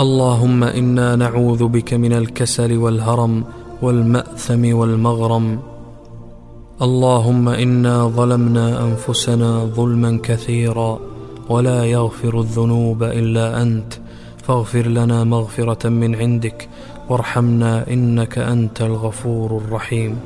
اللهم إنا نعوذ بك من الكسل والهرم والمأثم والمغرم. اللهم إنا ظلمنا أنفسنا ظلما كثيرا ولا يغفر الذنوب إلا أنت. فاغفر لنا مغفرة من عندك وارحمنا إنك أنت الغفور الرحيم.